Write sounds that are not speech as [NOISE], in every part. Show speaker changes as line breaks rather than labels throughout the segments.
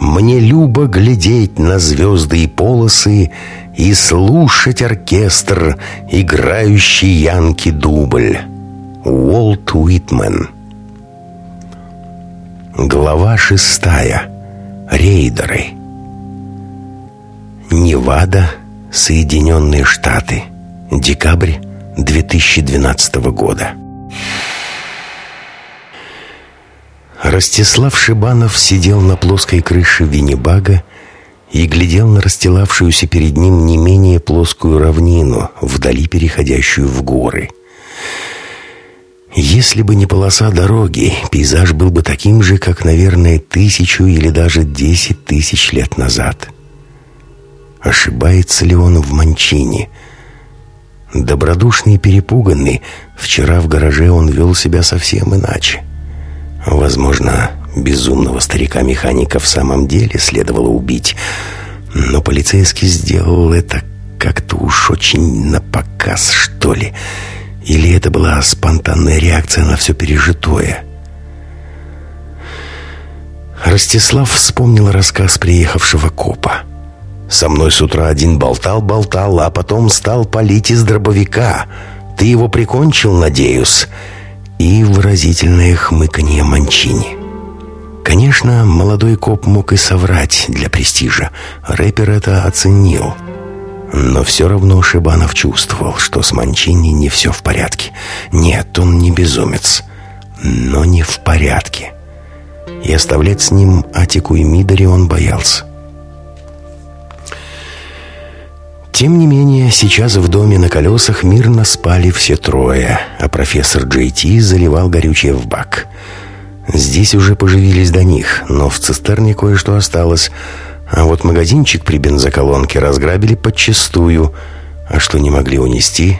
Мне любо глядеть на звезды и полосы И слушать оркестр, играющий Янки дубль. Уолт Уитмен Глава шестая. Рейдеры. Невада, Соединенные Штаты. Декабрь 2012 года. Ростислав Шибанов сидел на плоской крыше Виннибага и глядел на расстилавшуюся перед ним не менее плоскую равнину, вдали переходящую в горы. Если бы не полоса дороги, пейзаж был бы таким же, как, наверное, тысячу или даже десять тысяч лет назад. Ошибается ли он в Манчине? Добродушный и перепуганный, вчера в гараже он вел себя совсем иначе. Возможно, безумного старика-механика в самом деле следовало убить, но полицейский сделал это как-то уж очень напоказ, что ли. Или это была спонтанная реакция на все пережитое? Ростислав вспомнил рассказ приехавшего копа. «Со мной с утра один болтал-болтал, а потом стал палить из дробовика. Ты его прикончил, надеюсь?» И выразительное хмыканье Манчини. Конечно, молодой коп мог и соврать для престижа. Рэпер это оценил – но все равно Шибанов чувствовал, что с Манчини не все в порядке. Нет, он не безумец, но не в порядке. И оставлять с ним Атику и Мидори он боялся. Тем не менее, сейчас в доме на колесах мирно спали все трое, а профессор Джей Ти заливал горючее в бак. Здесь уже поживились до них, но в цистерне кое-что осталось – а вот магазинчик при бензоколонке разграбили подчистую, а что не могли унести,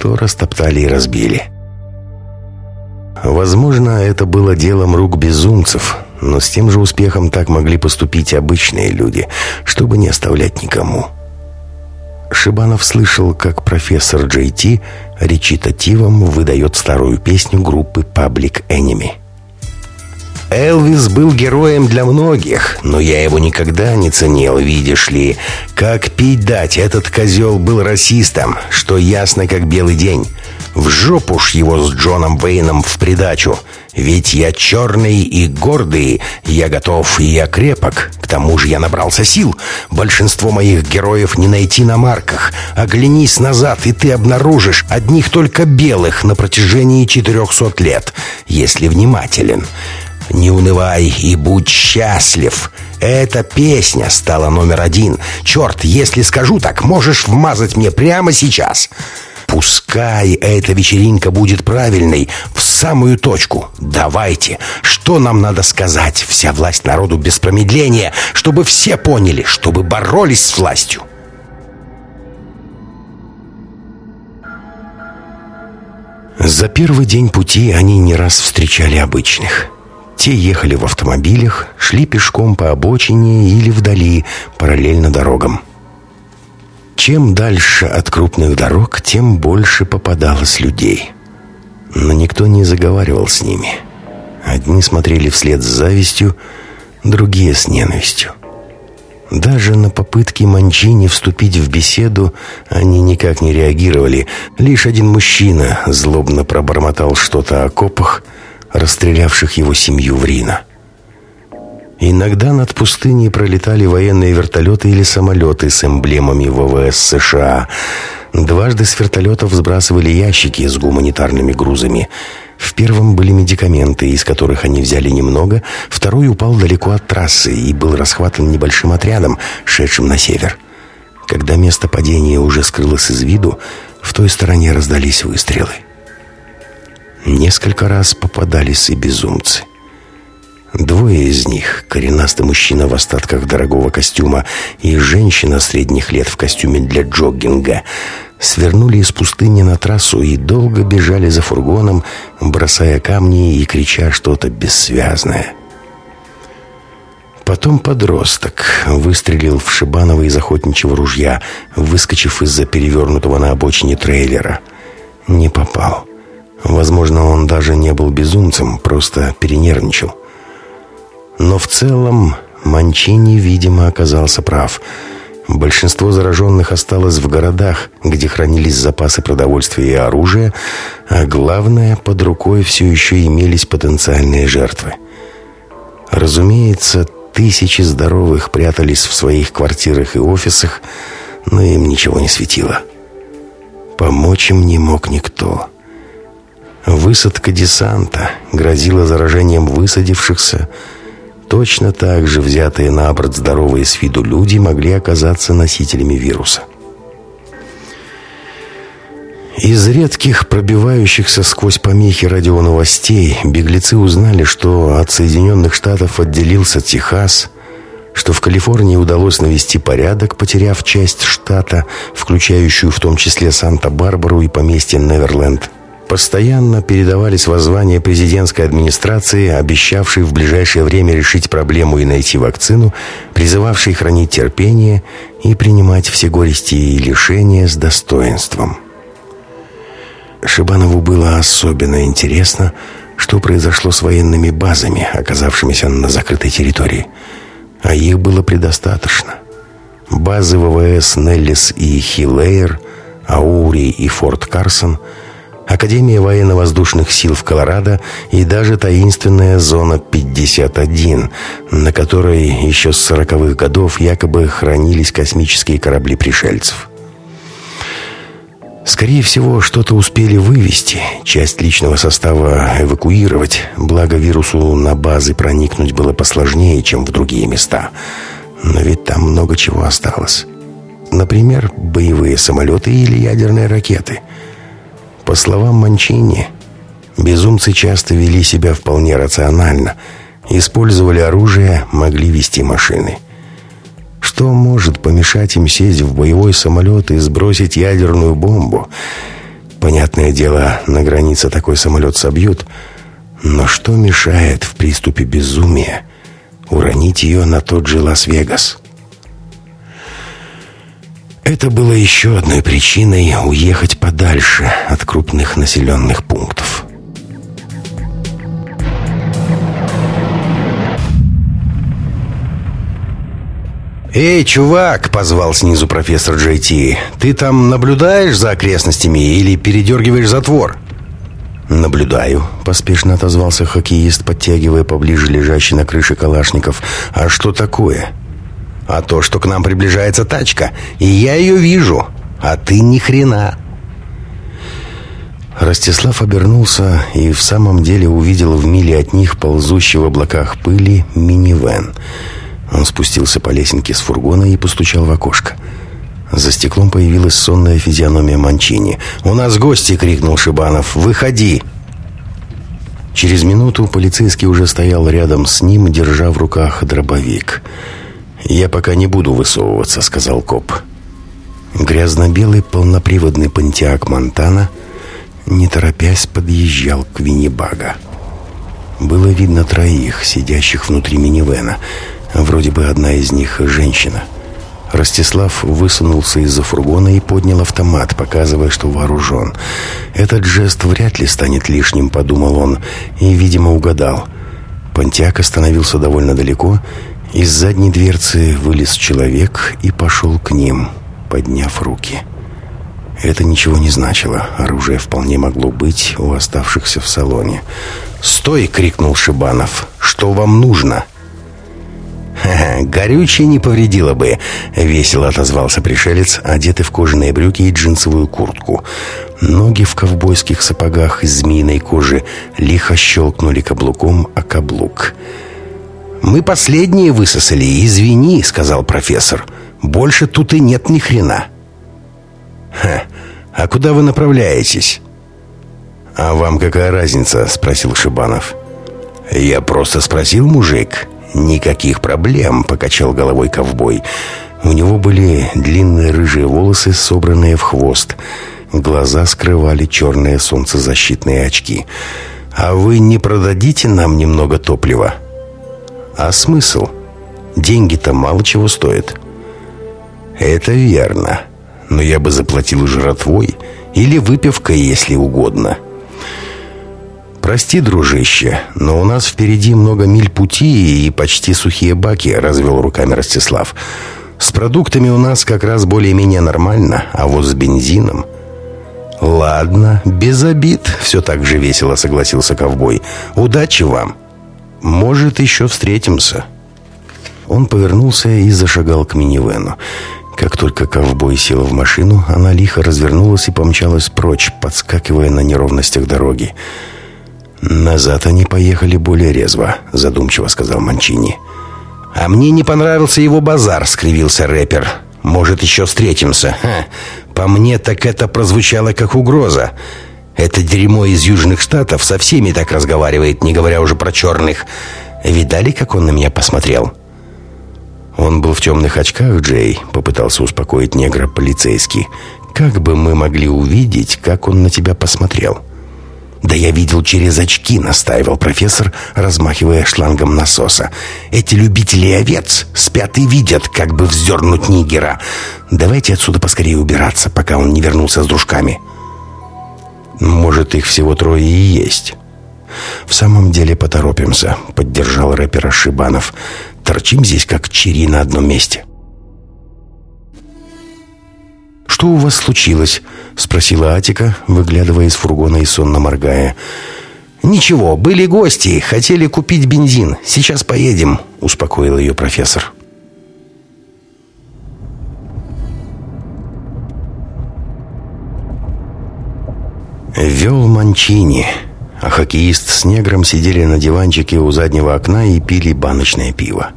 то растоптали и разбили. Возможно, это было делом рук безумцев, но с тем же успехом так могли поступить обычные люди, чтобы не оставлять никому. Шибанов слышал, как профессор Джей Ти речитативом выдает старую песню группы Public Enemy. Элвис был героем для многих, но я его никогда не ценил, видишь ли. Как пить дать, этот козел был расистом, что ясно как белый день. В жопу ж его с Джоном Вейном в придачу. Ведь я черный и гордый, я готов и я крепок. К тому же я набрался сил. Большинство моих героев не найти на марках. Оглянись назад, и ты обнаружишь одних только белых на протяжении 400 лет, если внимателен. Не унывай и будь счастлив. Эта песня стала номер один. Черт, если скажу так, можешь вмазать мне прямо сейчас. Пускай эта вечеринка будет правильной, в самую точку. Давайте, что нам надо сказать? Вся власть народу без промедления, чтобы все поняли, чтобы боролись с властью. За первый день пути они не раз встречали обычных. Те ехали в автомобилях, шли пешком по обочине или вдали, параллельно дорогам. Чем дальше от крупных дорог, тем больше попадалось людей. Но никто не заговаривал с ними. Одни смотрели вслед с завистью, другие с ненавистью. Даже на попытки Манчини вступить в беседу они никак не реагировали. Лишь один мужчина злобно пробормотал что-то о копах – расстрелявших его семью в Рино. Иногда над пустыней пролетали военные вертолеты или самолеты с эмблемами ВВС США. Дважды с вертолетов сбрасывали ящики с гуманитарными грузами. В первом были медикаменты, из которых они взяли немного, второй упал далеко от трассы и был расхватан небольшим отрядом, шедшим на север. Когда место падения уже скрылось из виду, в той стороне раздались выстрелы. Несколько раз попадались и безумцы. Двое из них, коренастый мужчина в остатках дорогого костюма и женщина средних лет в костюме для джоггинга, свернули из пустыни на трассу и долго бежали за фургоном, бросая камни и крича что-то бессвязное. Потом подросток выстрелил в Шибанова из охотничьего ружья, выскочив из-за перевернутого на обочине трейлера. Не попал. Возможно, он даже не был безумцем, просто перенервничал. Но в целом Манчини, видимо, оказался прав. Большинство зараженных осталось в городах, где хранились запасы продовольствия и оружия, а главное, под рукой все еще имелись потенциальные жертвы. Разумеется, тысячи здоровых прятались в своих квартирах и офисах, но им ничего не светило. Помочь им не мог никто. Высадка десанта грозила заражением высадившихся. Точно так же взятые на борт здоровые с виду люди могли оказаться носителями вируса. Из редких пробивающихся сквозь помехи радионовостей беглецы узнали, что от Соединенных Штатов отделился Техас, что в Калифорнии удалось навести порядок, потеряв часть штата, включающую в том числе Санта-Барбару и поместье Неверленд – Постоянно передавались воззвания президентской администрации, обещавшей в ближайшее время решить проблему и найти вакцину, призывавшей хранить терпение и принимать все горести и лишения с достоинством. Шибанову было особенно интересно, что произошло с военными базами, оказавшимися на закрытой территории. А их было предостаточно. Базы ВВС Неллис и Хилейр, Аури и Форт Карсон – Академия военно-воздушных сил в Колорадо и даже таинственная зона 51, на которой еще с 40-х годов якобы хранились космические корабли пришельцев. Скорее всего, что-то успели вывести, часть личного состава эвакуировать, благо вирусу на базы проникнуть было посложнее, чем в другие места. Но ведь там много чего осталось. Например, боевые самолеты или ядерные ракеты – по словам Манчини, безумцы часто вели себя вполне рационально, использовали оружие, могли вести машины. Что может помешать им сесть в боевой самолет и сбросить ядерную бомбу? Понятное дело, на границе такой самолет собьют, но что мешает в приступе безумия уронить ее на тот же Лас-Вегас? Это было еще одной причиной уехать подальше от крупных населенных пунктов. «Эй, чувак!» — позвал снизу профессор Джей Ти. «Ты там наблюдаешь за окрестностями или передергиваешь затвор?» «Наблюдаю», — поспешно отозвался хоккеист, подтягивая поближе лежащий на крыше калашников. «А что такое?» А то, что к нам приближается тачка, и я ее вижу, а ты ни хрена». Ростислав обернулся и в самом деле увидел в миле от них ползущий в облаках пыли минивэн. Он спустился по лесенке с фургона и постучал в окошко. За стеклом появилась сонная физиономия Манчини. «У нас гости!» — крикнул Шибанов. «Выходи!» Через минуту полицейский уже стоял рядом с ним, держа в руках дробовик. «Дробовик!» «Я пока не буду высовываться», — сказал коп. Грязно-белый полноприводный пантеак Монтана, не торопясь, подъезжал к Виннибага. Было видно троих, сидящих внутри минивэна. Вроде бы одна из них — женщина. Ростислав высунулся из-за фургона и поднял автомат, показывая, что вооружен. «Этот жест вряд ли станет лишним», — подумал он, и, видимо, угадал. Понтиак остановился довольно далеко из задней дверцы вылез человек и пошел к ним, подняв руки. Это ничего не значило. Оружие вполне могло быть у оставшихся в салоне. «Стой!» — крикнул Шибанов. «Что вам нужно?» «Ха-ха, горючее не повредило бы», — весело отозвался пришелец, одетый в кожаные брюки и джинсовую куртку. Ноги в ковбойских сапогах из змеиной кожи лихо щелкнули каблуком о каблук. «Ха-ха!» «Мы последние высосали, извини», — сказал профессор. «Больше тут и нет ни хрена». «Ха, а куда вы направляетесь?» «А вам какая разница?» — спросил Шибанов. «Я просто спросил, мужик». «Никаких проблем», — покачал головой ковбой. У него были длинные рыжие волосы, собранные в хвост. Глаза скрывали черные солнцезащитные очки. «А вы не продадите нам немного топлива?» А смысл? Деньги-то мало чего стоят. Это верно. Но я бы заплатил жратвой или выпивкой, если угодно. «Прости, дружище, но у нас впереди много миль пути и почти сухие баки», — развел руками Ростислав. «С продуктами у нас как раз более-менее нормально, а вот с бензином...» «Ладно, без обид», — все так же весело согласился ковбой. «Удачи вам! Может, еще встретимся». Он повернулся и зашагал к минивену. Как только ковбой сел в машину, она лихо развернулась и помчалась прочь, подскакивая на неровностях дороги. «Назад они поехали более резво», — задумчиво сказал Манчини. «А мне не понравился его базар», — скривился рэпер. «Может, еще встретимся?» Ха. «По мне, так это прозвучало как угроза. Это дерьмо из Южных Штатов со всеми так разговаривает, не говоря уже про черных. Видали, как он на меня посмотрел?» «Он был в темных очках, Джей», — попытался успокоить негра полицейский. «Как бы мы могли увидеть, как он на тебя посмотрел?» «Да я видел через очки», — настаивал профессор, размахивая шлангом насоса. «Эти любители овец спят и видят, как бы вздернуть нигера. Давайте отсюда поскорее убираться, пока он не вернулся с дружками». «Может, их всего трое и есть». «В самом деле поторопимся», — поддержал рэпера Шибанов. Торчим здесь, как чири на одном месте. «Что у вас случилось?» — спросила Атика, выглядывая из фургона и сонно моргая. «Ничего, были гости, хотели купить бензин. Сейчас поедем», — успокоил ее профессор. Вел Манчини, а хоккеист с негром сидели на диванчике у заднего окна и пили баночное пиво.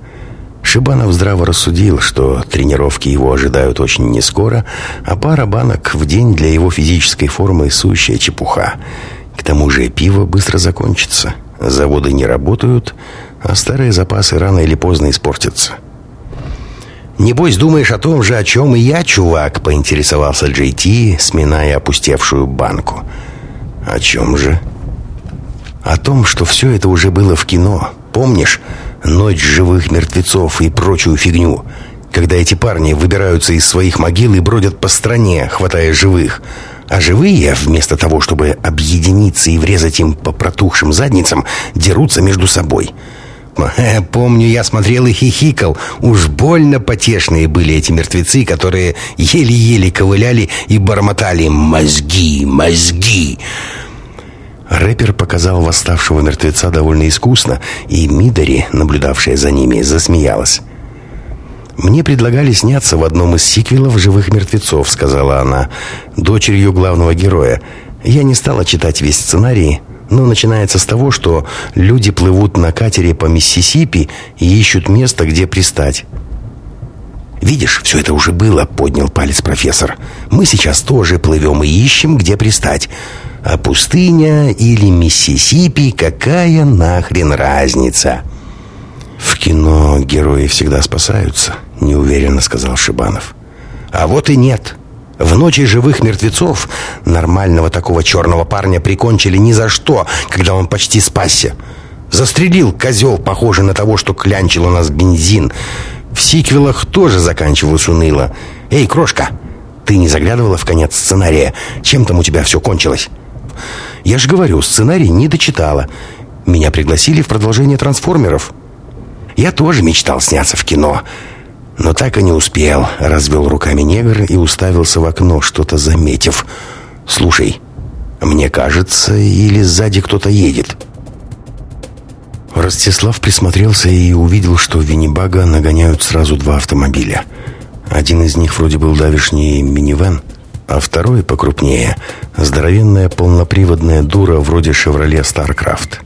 Шибанов здраво рассудил, что тренировки его ожидают очень нескоро, а пара банок в день для его физической формы сущая чепуха. К тому же пиво быстро закончится, заводы не работают, а старые запасы рано или поздно испортятся. «Небось, думаешь о том же, о чем и я, чувак?» — поинтересовался Джей Ти, сминая опустевшую банку. «О чем же?» «О том, что все это уже было в кино. Помнишь?» ночь живых мертвецов и прочую фигню, когда эти парни выбираются из своих могил и бродят по стране, хватая живых. А живые, вместо того, чтобы объединиться и врезать им по протухшим задницам, дерутся между собой. Э, [LAUGHS] помню, я смотрел и хихикал. Уж больно потешные были эти мертвецы, которые еле-еле ковыляли и бормотали «Мозги! Мозги!» Рэпер показал восставшего мертвеца довольно искусно, и Мидори, наблюдавшая за ними, засмеялась. «Мне предлагали сняться в одном из сиквелов «Живых мертвецов», — сказала она, дочерью главного героя. Я не стала читать весь сценарий, но начинается с того, что люди плывут на катере по Миссисипи и ищут место, где пристать. «Видишь, все это уже было», — поднял палец профессор. «Мы сейчас тоже плывем и ищем, где пристать. А пустыня или Миссисипи, какая нахрен разница?» «В кино герои всегда спасаются», — неуверенно сказал Шибанов. «А вот и нет. В ночи живых мертвецов нормального такого черного парня прикончили ни за что, когда он почти спасся. Застрелил козел, похожий на того, что клянчил у нас бензин. В сиквелах тоже заканчивалось уныло. «Эй, крошка, ты не заглядывала в конец сценария? Чем там у тебя все кончилось?» «Я же говорю, сценарий не дочитала. Меня пригласили в продолжение «Трансформеров». Я тоже мечтал сняться в кино, но так и не успел», — развел руками негр и уставился в окно, что-то заметив. «Слушай, мне кажется, или сзади кто-то едет». Ростислав присмотрелся и увидел, что Виннибага нагоняют сразу два автомобиля. Один из них вроде был давишний минивэн, а второй покрупнее – здоровенная полноприводная дура вроде «Шевроле Starcraft».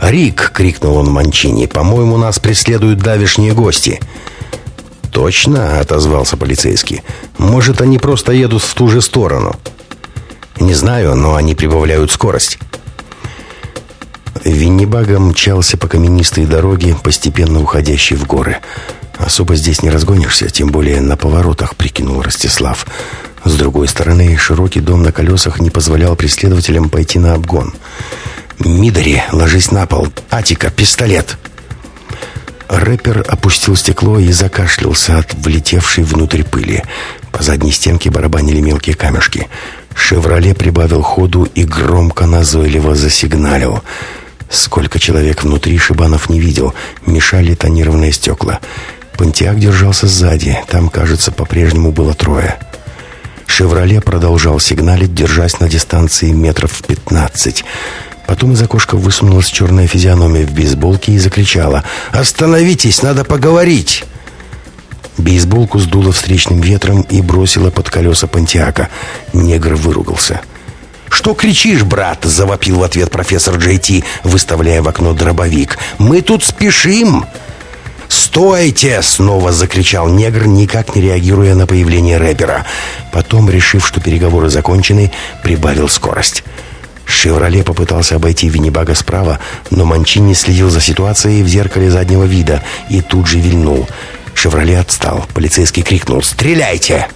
«Рик!» — крикнул он Манчини. «По-моему, нас преследуют давишние гости». «Точно?» — отозвался полицейский. «Может, они просто едут в ту же сторону?» «Не знаю, но они прибавляют скорость». Виннибага мчался по каменистой дороге, постепенно уходящей в горы. «Особо здесь не разгонишься, тем более на поворотах», — прикинул Ростислав. С другой стороны, широкий дом на колесах не позволял преследователям пойти на обгон. «Мидори, ложись на пол! Атика, пистолет!» Рэпер опустил стекло и закашлялся от влетевшей внутрь пыли. По задней стенке барабанили мелкие камешки. «Шевроле» прибавил ходу и громко назойливо засигналил. Сколько человек внутри Шибанов не видел, мешали тонированные стекла. Пантиак держался сзади, там, кажется, по-прежнему было трое. «Шевроле» продолжал сигналить, держась на дистанции метров пятнадцать. Потом из окошка высунулась черная физиономия в бейсболке и закричала «Остановитесь, надо поговорить!» Бейсболку сдуло встречным ветром и бросило под колеса Пантиака. Негр выругался. «Что кричишь, брат?» — завопил в ответ профессор Джей Ти, выставляя в окно дробовик. «Мы тут спешим!» «Стойте!» — снова закричал негр, никак не реагируя на появление рэпера. Потом, решив, что переговоры закончены, прибавил скорость. «Шевроле» попытался обойти Виннибага справа, но Манчини следил за ситуацией в зеркале заднего вида и тут же вильнул — «Шевроле» отстал. Полицейский крикнул «Стреляйте!»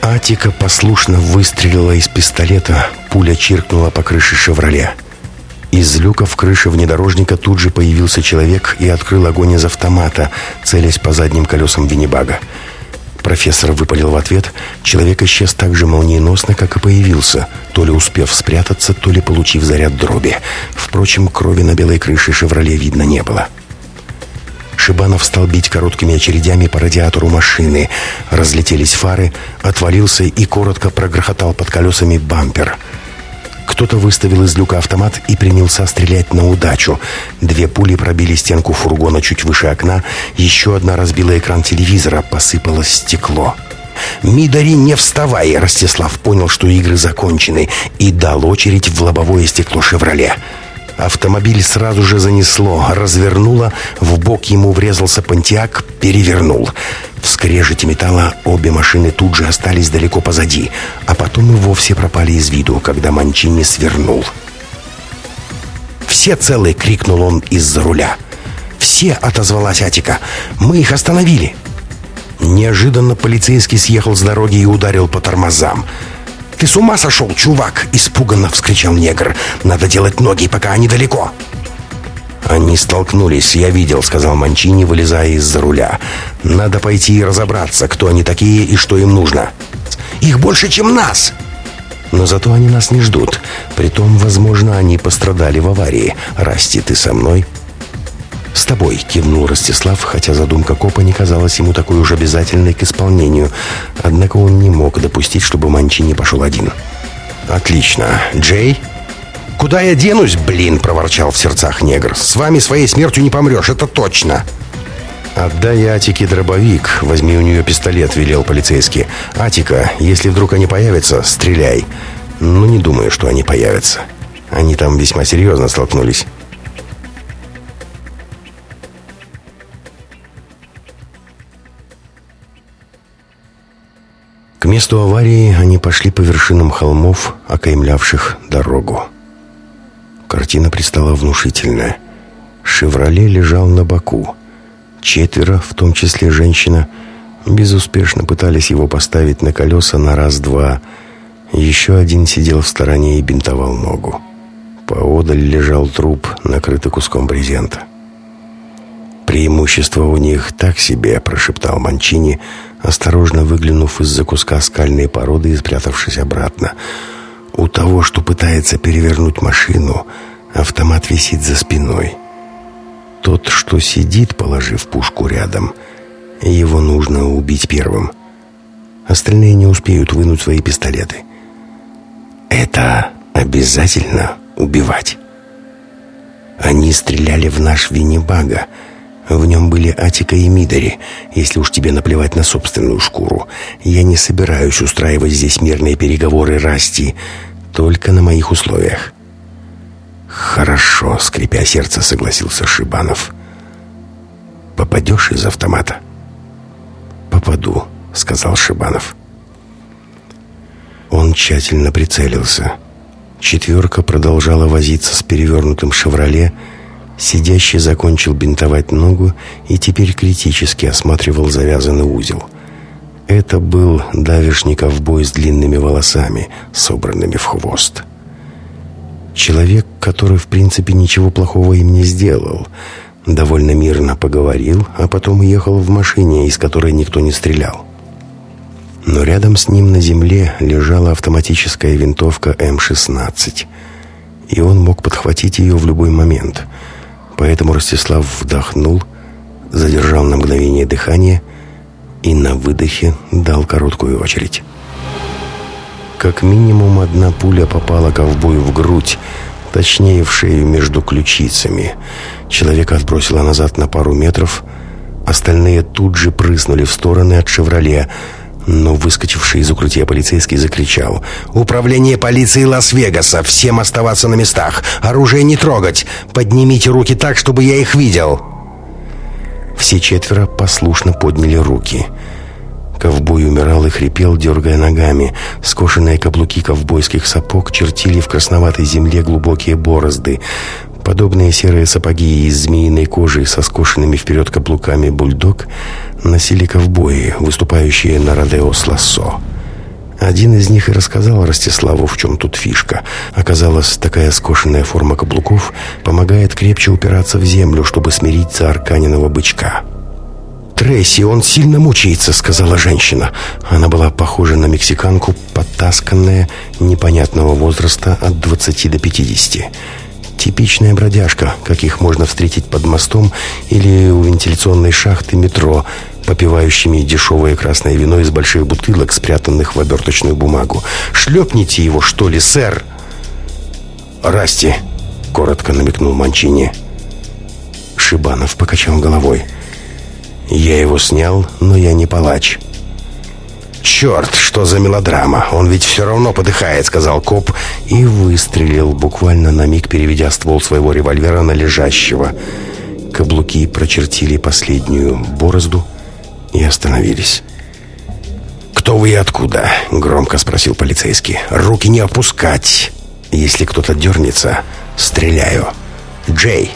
Атика послушно выстрелила из пистолета. Пуля чиркнула по крыше «Шевроле». Из люка в крыше внедорожника тут же появился человек и открыл огонь из автомата, целясь по задним колесам Виннибага. Профессор выпалил в ответ. Человек исчез так же молниеносно, как и появился, то ли успев спрятаться, то ли получив заряд дроби. Впрочем, крови на белой крыше «Шевроле» видно не было. Шибанов стал бить короткими очередями по радиатору машины. Разлетелись фары, отвалился и коротко прогрохотал под колесами бампер. Кто-то выставил из люка автомат и принялся стрелять на удачу. Две пули пробили стенку фургона чуть выше окна, еще одна разбила экран телевизора, посыпалось стекло. «Мидари, не вставай!» Ростислав понял, что игры закончены, и дал очередь в лобовое стекло «Шевроле». Автомобиль сразу же занесло, развернуло, в бок ему врезался понтиак, перевернул. В скрежете металла обе машины тут же остались далеко позади, а потом и вовсе пропали из виду, когда Манчини свернул. «Все целы!» — крикнул он из-за руля. «Все!» — отозвалась Атика. «Мы их остановили!» Неожиданно полицейский съехал с дороги и ударил по тормозам. «Ты с ума сошел, чувак!» — испуганно вскричал негр. «Надо делать ноги, пока они далеко!» «Они столкнулись, я видел», — сказал Манчини, вылезая из-за руля. «Надо пойти и разобраться, кто они такие и что им нужно». «Их больше, чем нас!» «Но зато они нас не ждут. Притом, возможно, они пострадали в аварии. Расти, ты со мной?» «С тобой», — кивнул Ростислав, хотя задумка копа не казалась ему такой уж обязательной к исполнению. Однако он не мог допустить, чтобы Манчи не пошел один. «Отлично. Джей?» «Куда я денусь, блин?» — проворчал в сердцах негр. «С вами своей смертью не помрешь, это точно!» «Отдай Атике дробовик, возьми у нее пистолет», — велел полицейский. «Атика, если вдруг они появятся, стреляй». «Ну, не думаю, что они появятся. Они там весьма серьезно столкнулись». К месту аварии они пошли по вершинам холмов, окаймлявших дорогу. Картина предстала внушительная. «Шевроле» лежал на боку. Четверо, в том числе женщина, безуспешно пытались его поставить на колеса на раз-два. Еще один сидел в стороне и бинтовал ногу. Поодаль лежал труп, накрытый куском брезента. «Преимущество у них так себе», — прошептал Манчини, осторожно выглянув из-за куска скальной породы и спрятавшись обратно. «У того, что пытается перевернуть машину, автомат висит за спиной. Тот, что сидит, положив пушку рядом, его нужно убить первым. Остальные не успеют вынуть свои пистолеты. Это обязательно убивать». Они стреляли в наш Виннибага, в нем были Атика и Мидори, если уж тебе наплевать на собственную шкуру. Я не собираюсь устраивать здесь мирные переговоры Расти, только на моих условиях. Хорошо, скрипя сердце, согласился Шибанов. Попадешь из автомата? Попаду, сказал Шибанов. Он тщательно прицелился. Четверка продолжала возиться с перевернутым «Шевроле», Сидящий закончил бинтовать ногу и теперь критически осматривал завязанный узел. Это был давишний ковбой с длинными волосами, собранными в хвост. Человек, который, в принципе, ничего плохого им не сделал. Довольно мирно поговорил, а потом уехал в машине, из которой никто не стрелял. Но рядом с ним на земле лежала автоматическая винтовка М-16. И он мог подхватить ее в любой момент. Поэтому Ростислав вдохнул, задержал на мгновение дыхание и на выдохе дал короткую очередь. Как минимум одна пуля попала ковбою в грудь, точнее в шею между ключицами. Человека отбросило назад на пару метров, остальные тут же прыснули в стороны от «Шевроле», но выскочивший из укрытия полицейский закричал «Управление полиции Лас-Вегаса! Всем оставаться на местах! Оружие не трогать! Поднимите руки так, чтобы я их видел!» Все четверо послушно подняли руки – Ковбой умирал и хрипел, дергая ногами. Скошенные каблуки ковбойских сапог чертили в красноватой земле глубокие борозды. Подобные серые сапоги из змеиной кожи со скошенными вперед каблуками бульдог носили ковбои, выступающие на Родео с лассо. Один из них и рассказал Ростиславу, в чем тут фишка. Оказалось, такая скошенная форма каблуков помогает крепче упираться в землю, чтобы смирить заарканенного бычка. «Тресси, он сильно мучается», — сказала женщина. Она была похожа на мексиканку, подтасканная, непонятного возраста от 20 до 50. Типичная бродяжка, каких можно встретить под мостом или у вентиляционной шахты метро, попивающими дешевое красное вино из больших бутылок, спрятанных в оберточную бумагу. «Шлепните его, что ли, сэр?» «Расти», — коротко намекнул Манчини. Шибанов покачал головой. Я его снял, но я не палач. «Черт, что за мелодрама! Он ведь все равно подыхает», — сказал коп и выстрелил, буквально на миг переведя ствол своего револьвера на лежащего. Каблуки прочертили последнюю борозду и остановились. «Кто вы и откуда?» — громко спросил полицейский. «Руки не опускать! Если кто-то дернется, стреляю. Джей,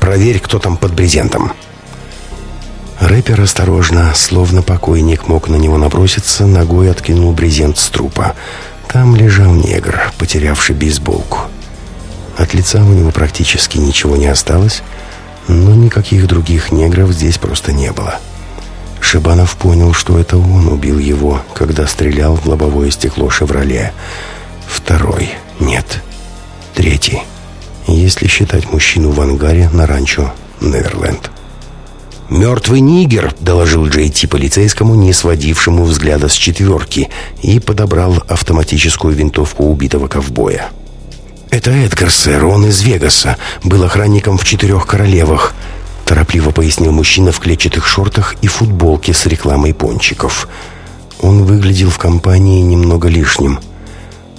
проверь, кто там под брезентом». Рэпер осторожно, словно покойник мог на него наброситься, ногой откинул брезент с трупа. Там лежал негр, потерявший бейсболку. От лица у него практически ничего не осталось, но никаких других негров здесь просто не было. Шибанов понял, что это он убил его, когда стрелял в лобовое стекло «Шевроле». Второй. Нет. Третий. Если считать мужчину в ангаре на ранчо «Неверленд». «Мертвый нигер», — доложил Джей Ти полицейскому, не сводившему взгляда с четверки, и подобрал автоматическую винтовку убитого ковбоя. «Это Эдгар, сэр, он из Вегаса, был охранником в Четырех Королевах», — торопливо пояснил мужчина в клетчатых шортах и футболке с рекламой пончиков. Он выглядел в компании немного лишним.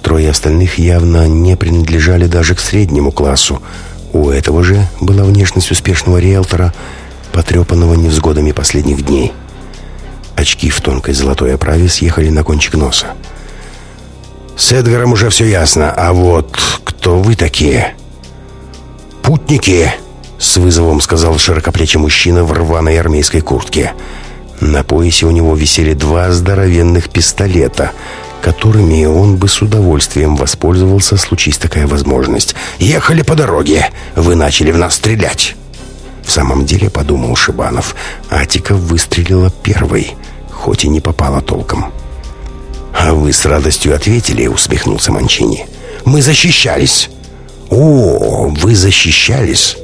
Трое остальных явно не принадлежали даже к среднему классу. У этого же была внешность успешного риэлтора — потрепанного невзгодами последних дней. Очки в тонкой золотой оправе съехали на кончик носа. «С Эдгаром уже все ясно, а вот кто вы такие?» «Путники!» — с вызовом сказал широкоплечий мужчина в рваной армейской куртке. На поясе у него висели два здоровенных пистолета, которыми он бы с удовольствием воспользовался, случись такая возможность. «Ехали по дороге. Вы начали в нас стрелять». В самом деле, подумал Шибанов, Атика выстрелила первой, хоть и не попала толком. «А вы с радостью ответили», — усмехнулся Манчини. «Мы защищались». «О, вы защищались?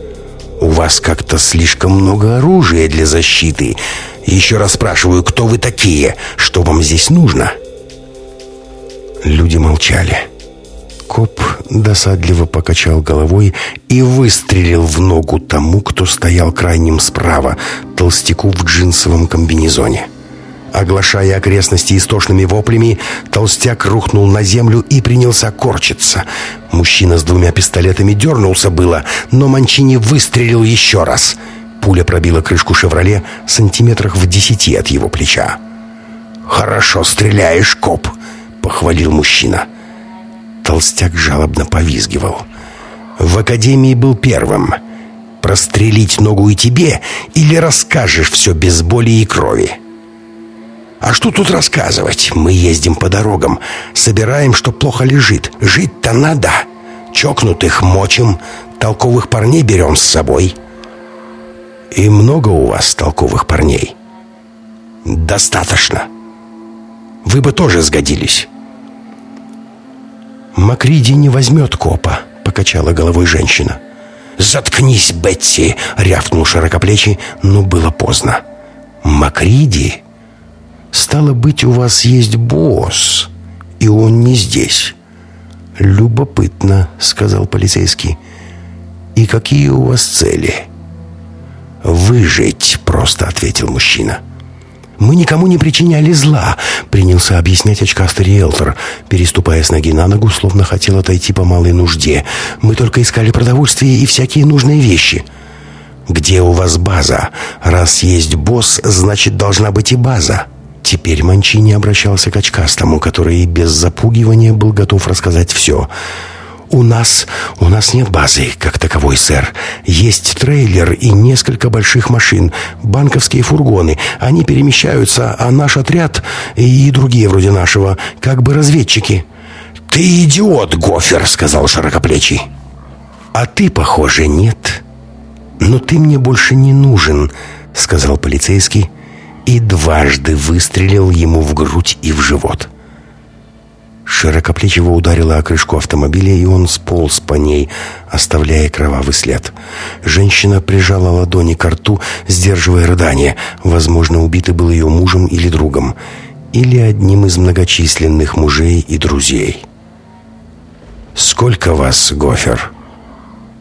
У вас как-то слишком много оружия для защиты. Еще раз спрашиваю, кто вы такие? Что вам здесь нужно?» Люди молчали. Коп досадливо покачал головой и выстрелил в ногу тому, кто стоял крайним справа, толстяку в джинсовом комбинезоне. Оглашая окрестности истошными воплями, толстяк рухнул на землю и принялся корчиться. Мужчина с двумя пистолетами дернулся было, но Манчини выстрелил еще раз. Пуля пробила крышку «Шевроле» сантиметрах в десяти от его плеча. «Хорошо стреляешь, коп», — похвалил мужчина. Толстяк жалобно повизгивал. «В академии был первым. Прострелить ногу и тебе или расскажешь все без боли и крови?» «А что тут рассказывать? Мы ездим по дорогам, собираем, что плохо лежит. Жить-то надо. Чокнутых мочим, толковых парней берем с собой». «И много у вас толковых парней?» «Достаточно».
Вы бы тоже сгодились».
«Макриди не возьмет копа», — покачала головой женщина.
«Заткнись, Бетси!» — рявкнул широкоплечий, но было поздно.
«Макриди? Стало быть, у вас есть босс, и он не здесь». «Любопытно», — сказал полицейский. «И какие у вас цели?»
«Выжить», — просто ответил мужчина.
«Мы никому не причиняли зла», — принялся объяснять очкастый риэлтор, переступая с ноги на ногу, словно хотел отойти по малой нужде. «Мы только искали продовольствие и всякие нужные вещи».
«Где у вас база? Раз есть босс, значит, должна быть и база».
Теперь Манчини обращался к очкастому, который без запугивания был готов рассказать все — «У нас... у нас нет базы, как таковой, сэр. Есть трейлер и несколько больших машин, банковские фургоны. Они перемещаются, а наш отряд и другие вроде нашего, как бы разведчики».
«Ты идиот, Гофер!» — сказал широкоплечий.
«А ты, похоже, нет. Но ты мне больше не нужен», — сказал полицейский и дважды выстрелил ему в грудь и в живот. Широкоплечего ударило о крышку автомобиля, и он сполз по ней, оставляя кровавый след. Женщина прижала ладони к рту, сдерживая рыдание. Возможно, убитый был ее мужем или другом, или одним из многочисленных мужей и друзей. «Сколько вас, Гофер?»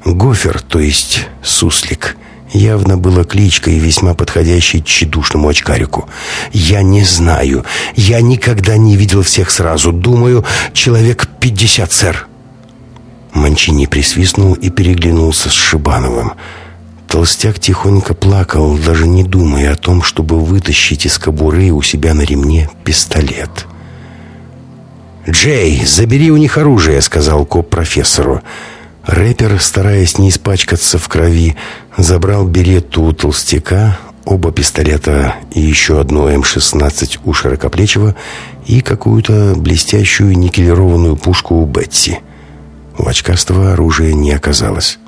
«Гофер, то есть суслик» явно было кличкой, весьма подходящей тщедушному очкарику. «Я не знаю. Я никогда не видел всех сразу. Думаю, человек пятьдесят, сэр». Манчини присвистнул и переглянулся с Шибановым. Толстяк тихонько плакал, даже не думая о том, чтобы вытащить из кобуры у себя на ремне пистолет.
«Джей, забери у них оружие», — сказал коп профессору.
Рэпер, стараясь не испачкаться в крови, забрал беретту у толстяка, оба пистолета и еще одну М-16 у Широкоплечего и какую-то блестящую никелированную пушку у Бетси. У очкастого оружия не оказалось.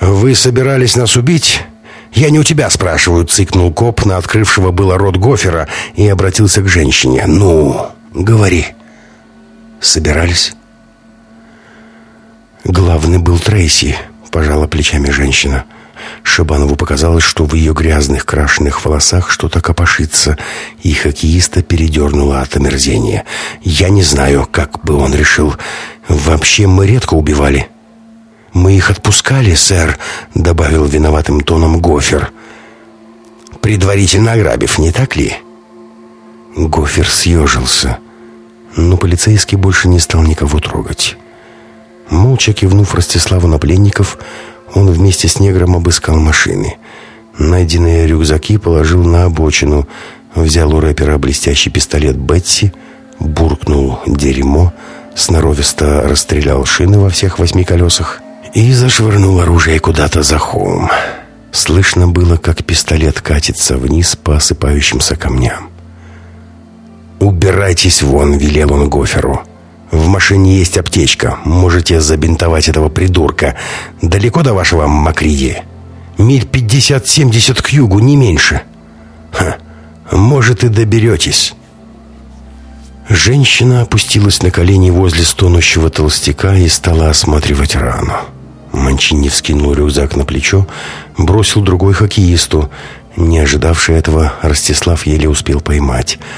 «Вы собирались нас убить?» «Я не у тебя спрашиваю», — цыкнул коп на открывшего было рот Гофера и обратился к женщине. «Ну, говори».
«Собирались?» Главный был Трейси, пожала плечами женщина. Шабанову показалось, что в ее грязных крашеных волосах что-то копошится, и хоккеиста передернуло от омерзения. «Я не знаю, как бы он решил. Вообще мы редко убивали». «Мы их отпускали, сэр», — добавил виноватым тоном Гофер.
«Предварительно ограбив, не так ли?»
Гофер съежился, но полицейский больше не стал никого трогать. Молча кивнув Ростиславу на пленников, он вместе с негром обыскал машины. Найденные рюкзаки положил на обочину, взял у рэпера блестящий пистолет Бетси, буркнул дерьмо, сноровисто расстрелял шины во всех восьми колесах и зашвырнул оружие куда-то за холм. Слышно было, как пистолет катится вниз по осыпающимся камням.
«Убирайтесь вон», — велел он Гоферу. В машине есть аптечка. Можете забинтовать этого придурка. Далеко до вашего Макриди? Миль 50-70 к югу, не меньше. Ха, может и доберетесь.
Женщина опустилась на колени возле стонущего толстяка и стала осматривать рану. Манчини вскинул рюкзак на плечо, бросил другой хоккеисту. Не ожидавший этого, Ростислав еле успел поймать –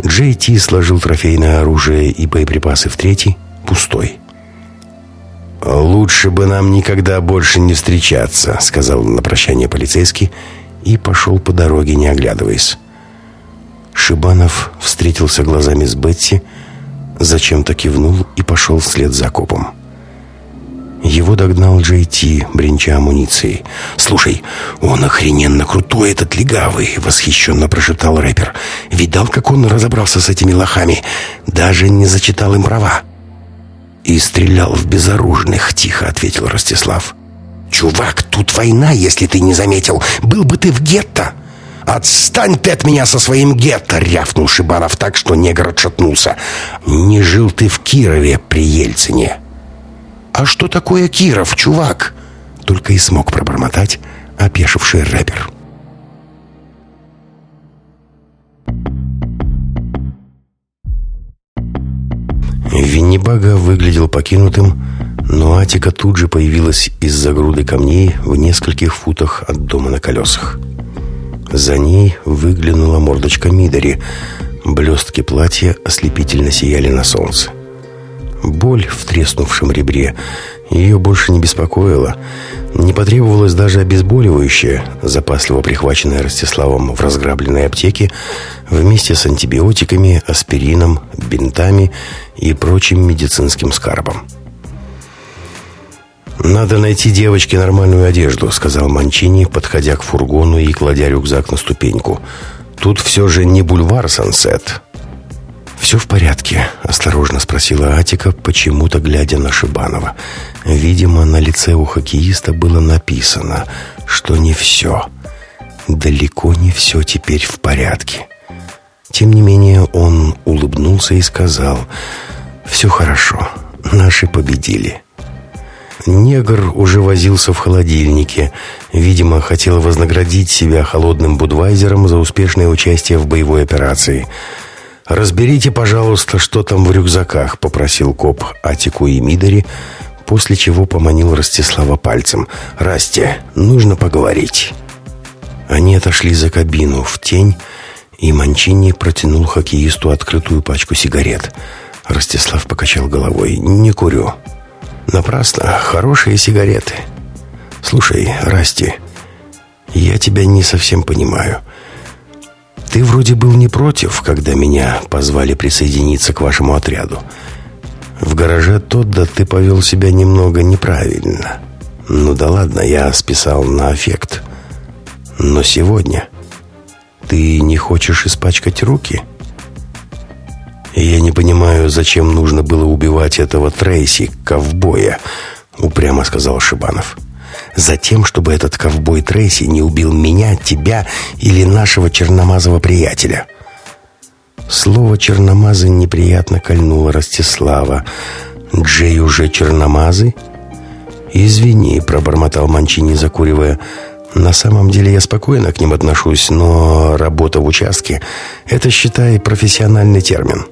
Джей Ти сложил трофейное оружие и боеприпасы в третий, пустой.
«Лучше бы нам никогда больше не встречаться», — сказал на прощание полицейский и пошел по дороге, не оглядываясь.
Шибанов встретился глазами с Бетти, зачем-то кивнул и пошел вслед за копом. Его догнал Джей Ти, бренча амуницией.
«Слушай, он охрененно крутой, этот легавый!» — восхищенно прошептал рэпер. «Видал, как он разобрался с этими лохами? Даже не зачитал им права!»
«И стрелял в безоружных», — тихо ответил Ростислав.
«Чувак, тут война, если ты не заметил. Был бы ты в гетто!» «Отстань ты от меня со своим гетто!» — рявкнул Шибанов так, что негр отшатнулся. «Не жил ты в Кирове при Ельцине!»
«А что такое Киров, чувак?» Только и смог пробормотать опешивший рэпер. Виннибага выглядел покинутым, но Атика тут же появилась из-за груды камней в нескольких футах от дома на колесах. За ней выглянула мордочка Мидори. Блестки платья ослепительно сияли на солнце. Боль в треснувшем ребре ее больше не беспокоила. Не потребовалось даже обезболивающее, запасливо прихваченное Ростиславом в разграбленной аптеке, вместе с антибиотиками, аспирином, бинтами и прочим медицинским скарбом. «Надо найти девочке нормальную одежду», — сказал Манчини, подходя к фургону и кладя рюкзак на ступеньку. «Тут все же не бульвар Сансет». «Все в порядке?» — осторожно спросила Атика, почему-то глядя на Шибанова. Видимо, на лице у хоккеиста было написано, что не все. Далеко не все теперь в порядке. Тем не менее, он улыбнулся и сказал, «Все хорошо, наши победили». Негр уже возился в холодильнике. Видимо, хотел вознаградить себя холодным будвайзером за успешное участие в боевой операции – «Разберите, пожалуйста, что там в рюкзаках», — попросил коп Атику и Мидори, после чего поманил Ростислава пальцем. «Расти, нужно поговорить». Они отошли за кабину в тень, и Манчини протянул хоккеисту открытую пачку сигарет. Ростислав покачал головой. «Не курю». «Напрасно. Хорошие сигареты». «Слушай, Расти, я тебя не совсем понимаю». Ты вроде был не против, когда меня позвали присоединиться к вашему отряду. В гараже Тодда ты повел себя немного неправильно. Ну да ладно, я списал на аффект. Но сегодня ты не хочешь испачкать руки? Я не понимаю, зачем нужно было убивать этого Трейси, ковбоя, упрямо сказал Шибанов. Затем, чтобы этот ковбой Трейси не убил меня, тебя или нашего черномазого приятеля. Слово «черномазы» неприятно кольнуло Ростислава. «Джей уже черномазы?» «Извини», — пробормотал Манчини, закуривая. «На самом деле я спокойно к ним отношусь, но работа в участке — это, считай, профессиональный термин».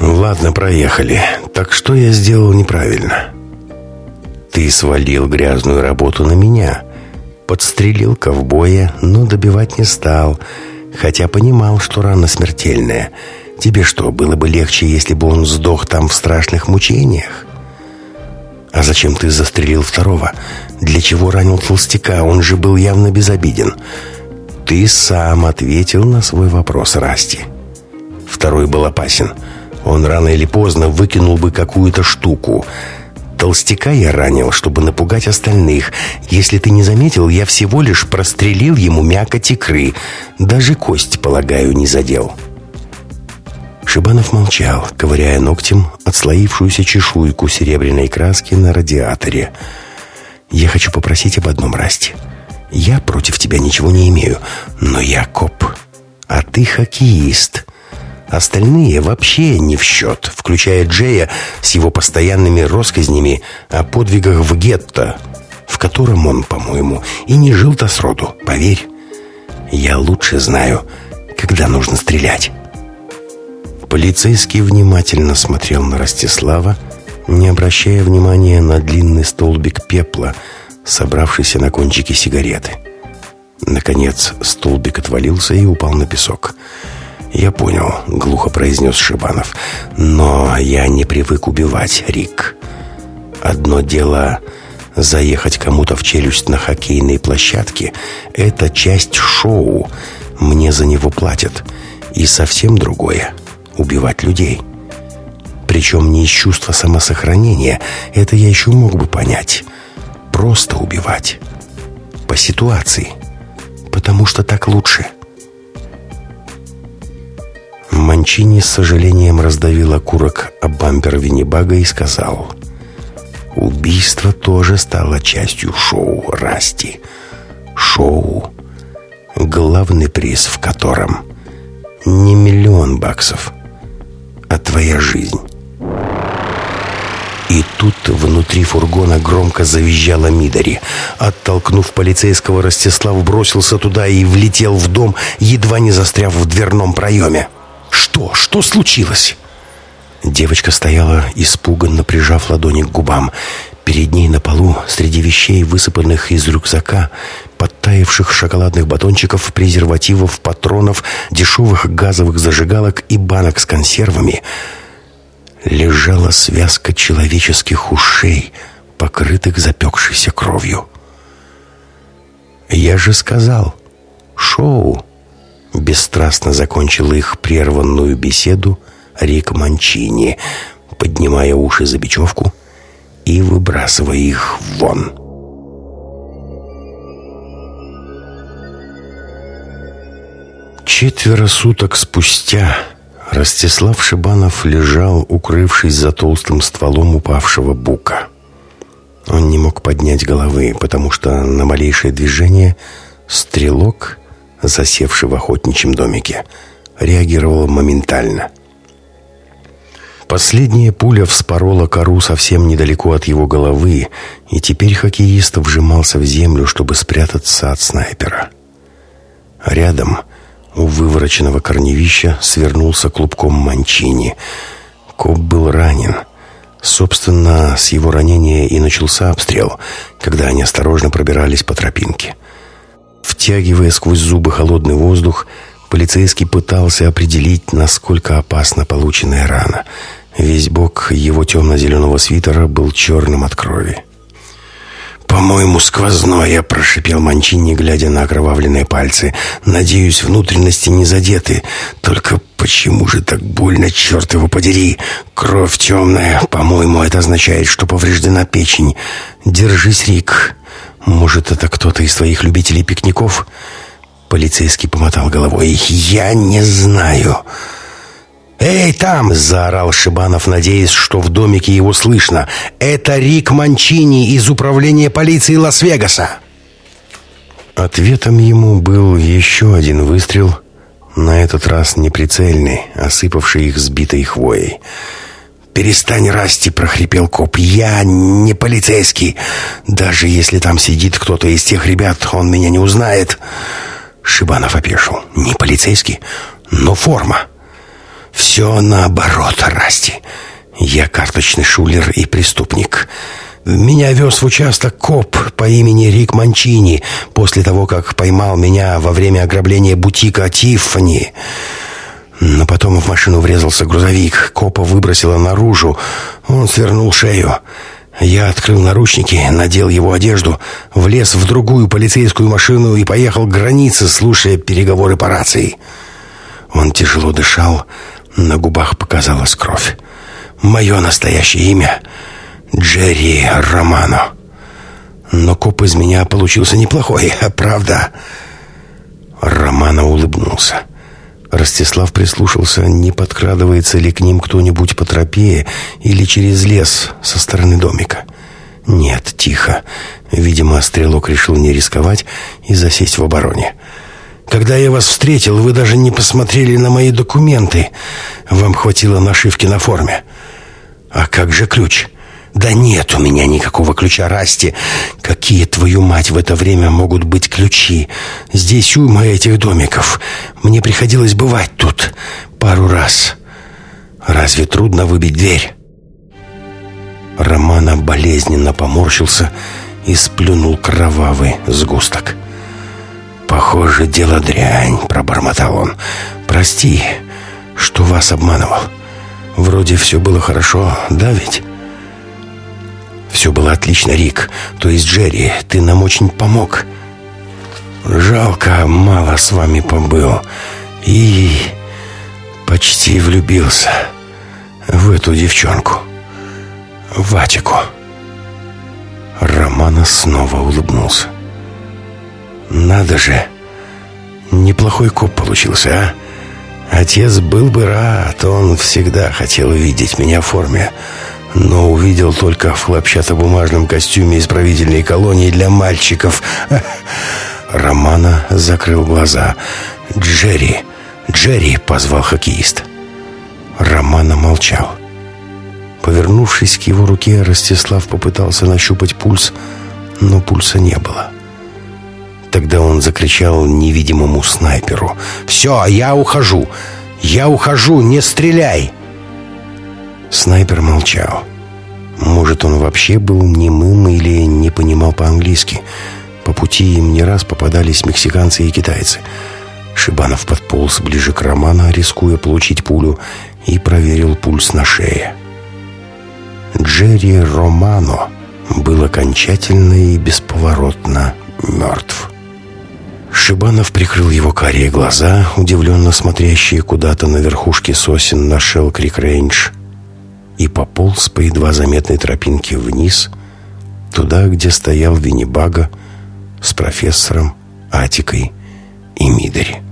«Ладно, проехали. Так что я сделал неправильно?» Ты свалил грязную работу на меня. Подстрелил ковбоя, но добивать не стал, хотя понимал, что рана смертельная. Тебе что, было бы легче, если бы он сдох там в страшных мучениях? А зачем ты застрелил второго? Для чего ранил толстяка? Он же был явно безобиден. Ты сам ответил на свой вопрос, Расти. Второй был опасен. Он рано или поздно выкинул бы какую-то штуку — Толстяка я ранил, чтобы напугать остальных. Если ты не заметил, я всего лишь прострелил ему мякоть икры. Даже кость, полагаю, не задел». Шибанов молчал, ковыряя ногтем отслоившуюся чешуйку серебряной краски на радиаторе. «Я хочу попросить об одном, Расти. Я против тебя ничего не имею, но я коп, а ты хоккеист. Остальные вообще не в счет, включая Джея с его постоянными россказнями о подвигах в гетто, в котором он, по-моему, и не жил-то сроду, поверь. Я лучше знаю, когда нужно стрелять. Полицейский внимательно смотрел на Ростислава, не обращая внимания на длинный столбик пепла, собравшийся на кончике сигареты. Наконец столбик отвалился и упал на песок. «Я понял», — глухо произнес Шибанов. «Но я не привык убивать, Рик. Одно дело заехать кому-то в челюсть на хоккейной площадке. Это часть шоу. Мне за него платят. И совсем другое — убивать людей. Причем не из чувства самосохранения. Это я еще мог бы понять. Просто убивать. По ситуации. Потому что так лучше». Манчини с сожалением раздавил окурок о бампер Виннибага и сказал «Убийство тоже стало частью шоу Расти. Шоу, главный приз в котором не миллион баксов, а твоя жизнь». И тут внутри фургона громко завизжала Мидори. Оттолкнув полицейского, Ростислав бросился туда и влетел в дом, едва не застряв в дверном проеме. «Что? Что случилось?» Девочка стояла, испуганно прижав ладони к губам. Перед ней на полу, среди вещей, высыпанных из рюкзака, подтаявших шоколадных батончиков, презервативов, патронов, дешевых газовых зажигалок и банок с консервами, лежала связка человеческих ушей, покрытых запекшейся кровью. «Я же сказал, шоу!» Бесстрастно закончила их прерванную беседу Рик Манчини, поднимая уши за бечевку — и выбрасывая их вон. Четверо суток спустя Ростислав Шибанов лежал, укрывшись за толстым стволом упавшего бука. Он не мог поднять головы, потому что на малейшее движение стрелок, засевший в охотничьем домике, реагировал моментально. Последняя пуля вспорола кору совсем недалеко от его головы, и теперь хоккеист вжимался в землю, чтобы спрятаться от снайпера. Рядом, у вывороченного корневища, свернулся клубком Манчини. Коп был ранен. Собственно, с его ранения и начался обстрел, когда они осторожно пробирались по тропинке. Втягивая сквозь зубы холодный воздух, полицейский пытался определить, насколько опасна полученная рана — Весь бок его темно-зеленого свитера был черным от крови. «По-моему, сквозное», — прошипел Манчини, глядя на окровавленные пальцы. «Надеюсь, внутренности не задеты. Только почему же так больно, черт его подери? Кровь темная. По-моему, это означает, что повреждена печень. Держись, Рик. Может, это кто-то из твоих любителей пикников?» Полицейский помотал головой. «Я не знаю». «Эй, там!» — заорал Шибанов, надеясь, что в домике его слышно. «Это Рик Манчини из управления полиции Лас-Вегаса!» Ответом ему был еще один выстрел, на этот раз неприцельный, осыпавший их сбитой хвоей. «Перестань, Расти!» — прохрипел коп. «Я не полицейский. Даже если там сидит кто-то из тех ребят, он меня не узнает». Шибанов опешил. «Не полицейский, но форма». Все наоборот, Расти. Я карточный шулер и преступник. Меня вез в участок коп по имени Рик Манчини после того, как поймал меня во время ограбления бутика Тиффани. Но потом в машину врезался грузовик. Копа выбросило наружу. Он свернул шею. Я открыл наручники, надел его одежду, влез в другую полицейскую машину и поехал к границе, слушая переговоры по рации. Он тяжело дышал, на губах показалась кровь. Мое настоящее имя — Джерри Романо. Но коп из меня получился неплохой, а правда? Романо улыбнулся. Ростислав прислушался, не подкрадывается ли к ним кто-нибудь по тропе или через лес со стороны домика. Нет, тихо. Видимо, стрелок решил не рисковать и засесть в обороне. Когда я вас встретил, вы даже не посмотрели на мои документы. Вам хватило нашивки на форме. А как же ключ? Да нет у меня никакого ключа, Расти. Какие, твою мать, в это время могут быть ключи? Здесь уйма этих домиков. Мне приходилось бывать тут пару раз. Разве трудно выбить дверь? Романа болезненно поморщился и сплюнул кровавый сгусток. «Похоже, дело дрянь», — пробормотал он. «Прости, что вас обманывал. Вроде все было хорошо, да ведь?» «Все было отлично, Рик. То есть, Джерри, ты нам очень помог. Жалко, мало с вами побыл. И почти влюбился в эту девчонку, Ватику». Романа снова улыбнулся. Надо же, неплохой коп получился, а? Отец был бы рад, он всегда хотел видеть меня в форме, но увидел только в хлопчатобумажном костюме исправительной колонии для мальчиков. [LAUGHS] Романа закрыл глаза. «Джерри! Джерри!» — позвал хоккеист. Романа молчал. Повернувшись к его руке, Ростислав попытался нащупать пульс, но пульса не было. Тогда он закричал невидимому снайперу. «Все, я ухожу! Я ухожу! Не стреляй!» Снайпер молчал. Может, он вообще был немым или не понимал по-английски. По пути им не раз попадались мексиканцы и китайцы. Шибанов подполз ближе к Роману, рискуя получить пулю, и проверил пульс на шее. Джерри Романо был окончательно и бесповоротно мертв. Шибанов прикрыл его карие глаза, удивленно смотрящие куда-то на верхушке сосен на Шелл-Крик Рейндж, и пополз по едва заметной тропинке вниз, туда, где стоял Виннибага с профессором, Атикой и Мидори.